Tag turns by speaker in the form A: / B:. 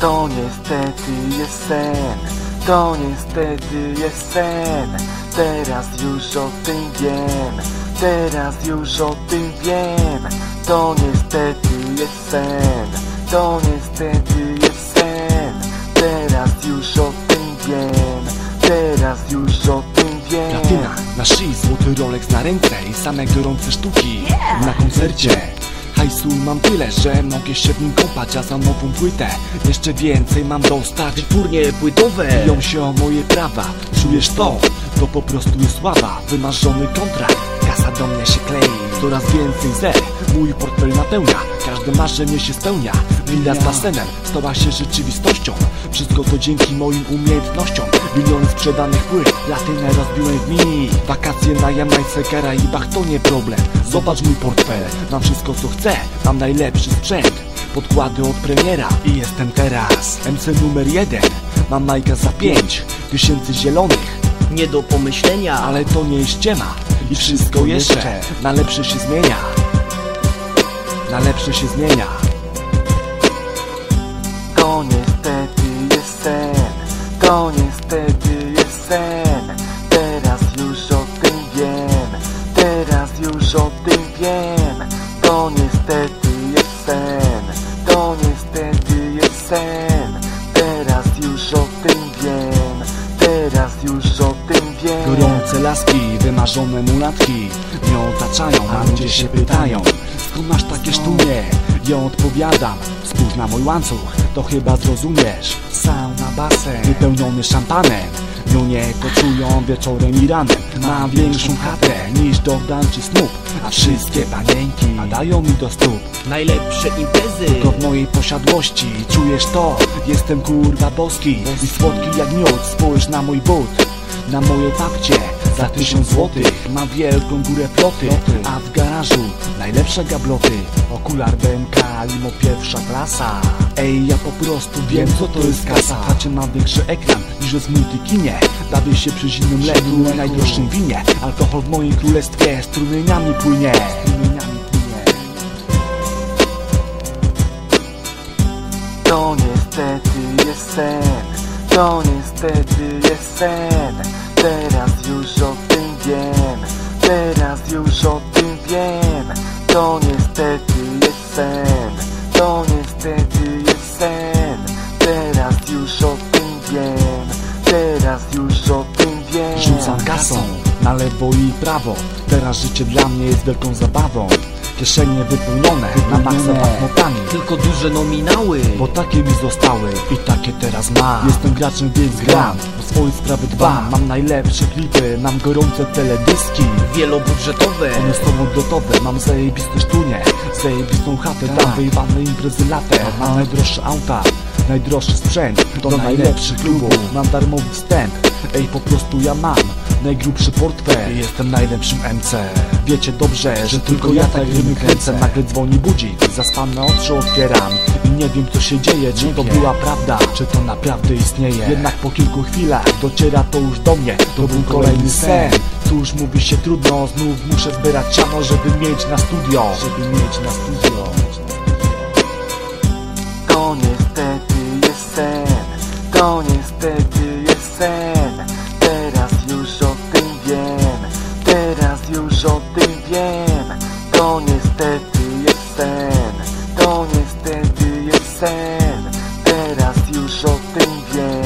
A: To niestety jest sen, to niestety jest sen. Teraz już o tym wiem, teraz już o tym wiem. To niestety jest sen, to niestety jest sen. Teraz już o tym wiem, teraz już o tym wiem.
B: Platyna na szyi, złoty Rolex na ręce i same gorące sztuki. Na koncercie Hajsu mam tyle, że mogę się w nim kąpać, a za nową płytę jeszcze więcej mam dostać
C: Wytwórnie płytowe.
B: Biją się o moje prawa, czujesz to? To po prostu jest sława, wymarzony kontrakt. Kasa do mnie się klei, coraz więcej zer. Mój portfel napełnia, każde marzenie się spełnia. Willa z basenem stała się rzeczywistością. Wszystko to dzięki moim umiejętnościom. Miliony sprzedanych płyt, latynę rozbiłem w mini Wakacje na Jamajce, Karaibach to nie problem. Zobacz mój portfel, mam wszystko co chcę Mam najlepszy sprzęt. Podkłady od premiera i jestem teraz MC numer jeden. Mam Majka za pięć tysięcy zielonych.
C: Nie do pomyślenia.
B: Ale to nie jest ściema. I wszystko jeszcze na lepsze się zmienia. Na lepsze się zmienia.
A: To niestety jest sen, to niestety jest sen już o tym wiem
B: Gorące laski, wymarzone mulatki Mnie otaczają, a ludzie się pytają Skąd masz takie sztunie? Ja odpowiadam Spójrz na mój łańcuch, to chyba zrozumiesz Sauna, basen, wypełniony szampanem Nie koczują wieczorem i ranem. Mam większą chatę niż Jordan czy Snoop. A wszystkie panienki padają mi do stóp.
C: Najlepsze imprezy.
B: Tylko w mojej posiadłości Czujesz to? Jestem kurwa boski I słodki jak miód. Spójrz na mój but Na moje papcie Za tysiąc złotych. Mam wielką górę floty A w garażu Najlepsze gabloty. Okular BMK Limo pierwsza klasa. Ej, ja po prostu wiem co to jest kasa. Chacie mam większy ekran niż jest w multikinie Bawię się przy zimnym leku i najdroższym winie. Alkohol w moim królestwie Strumieniami płynie.
A: To niestety jest sen, to niestety jest sen Teraz już o tym wiem, teraz już o tym wiem. To niestety jest sen, to niestety jest sen. Teraz już o tym wiem, teraz już o tym wiem.
B: Rzucam kasą na lewo i prawo Teraz życie dla mnie jest wielką zabawą Kieszenie wypełnione na maksa banknotami
C: Tylko duże nominały.
B: Bo takie mi zostały i takie teraz mam. Jestem graczem więc gram, o swoje sprawy dbam Mam najlepsze klipy, mam gorące teledyski.
C: Wielobudżetowe.
B: One są odlotowe, mam zajebiste sztunie Zajebistą chatę, tam wyjebane imprezy latem Mam najdroższe auta, najdroższy sprzęt. Do najlepszych klubów, mam darmowy wstęp. Ej, po prostu ja mam najgrubszy portfel. Jestem najlepszym MC Wiecie dobrze, że tylko ja tak rymy kręcę Nagle dzwoni budzik, zaspane oczy otwieram. I nie wiem co się dzieje, czy to była prawda Czy to naprawdę istnieje. Jednak po kilku chwilach dociera to już do mnie. To był kolejny sen. Cóż, mówi się trudno, znów muszę zbierać siano Żeby mieć na studio. Żeby mieć na studio
A: Teraz już o